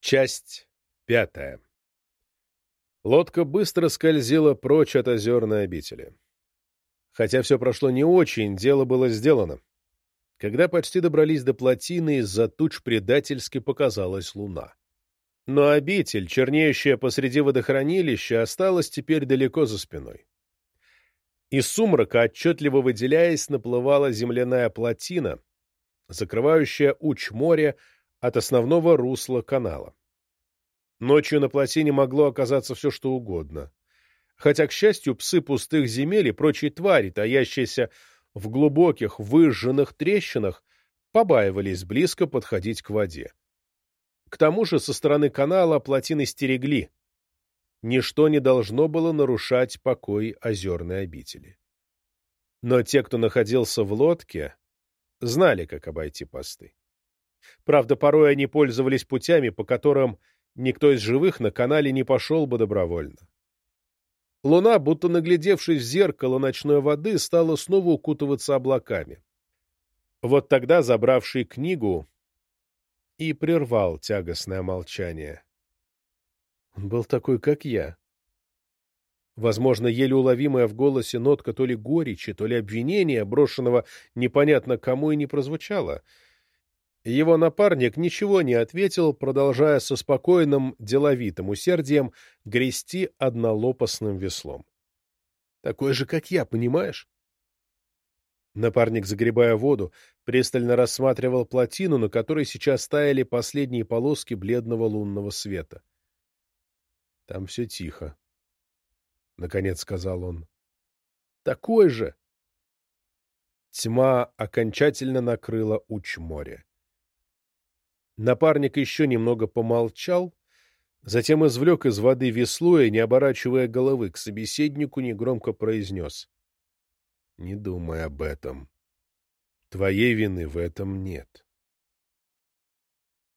Часть пятая. Лодка быстро скользила прочь от озерной обители. Хотя все прошло не очень, дело было сделано. Когда почти добрались до плотины, из-за туч предательски показалась луна. Но обитель, чернеющая посреди водохранилища, осталась теперь далеко за спиной. Из сумрака, отчетливо выделяясь, наплывала земляная плотина, закрывающая уч моря от основного русла канала. Ночью на плотине могло оказаться все, что угодно. Хотя, к счастью, псы пустых земель и прочие твари, таящиеся в глубоких выжженных трещинах, побаивались близко подходить к воде. К тому же со стороны канала плотины стерегли. Ничто не должно было нарушать покой озерной обители. Но те, кто находился в лодке, знали, как обойти посты. Правда, порой они пользовались путями, по которым никто из живых на канале не пошел бы добровольно. Луна, будто наглядевшись в зеркало ночной воды, стала снова укутываться облаками. Вот тогда, забравший книгу, и прервал тягостное молчание. Он был такой, как я. Возможно, еле уловимая в голосе нотка то ли горечи, то ли обвинения, брошенного непонятно кому и не прозвучала — его напарник ничего не ответил, продолжая со спокойным, деловитым усердием грести однолопастным веслом. «Такой же, как я, понимаешь?» Напарник, загребая воду, пристально рассматривал плотину, на которой сейчас стояли последние полоски бледного лунного света. «Там все тихо», — наконец сказал он. «Такой же!» Тьма окончательно накрыла уч моря. Напарник еще немного помолчал, затем извлек из воды весло и, не оборачивая головы к собеседнику, негромко произнес. — Не думай об этом. Твоей вины в этом нет.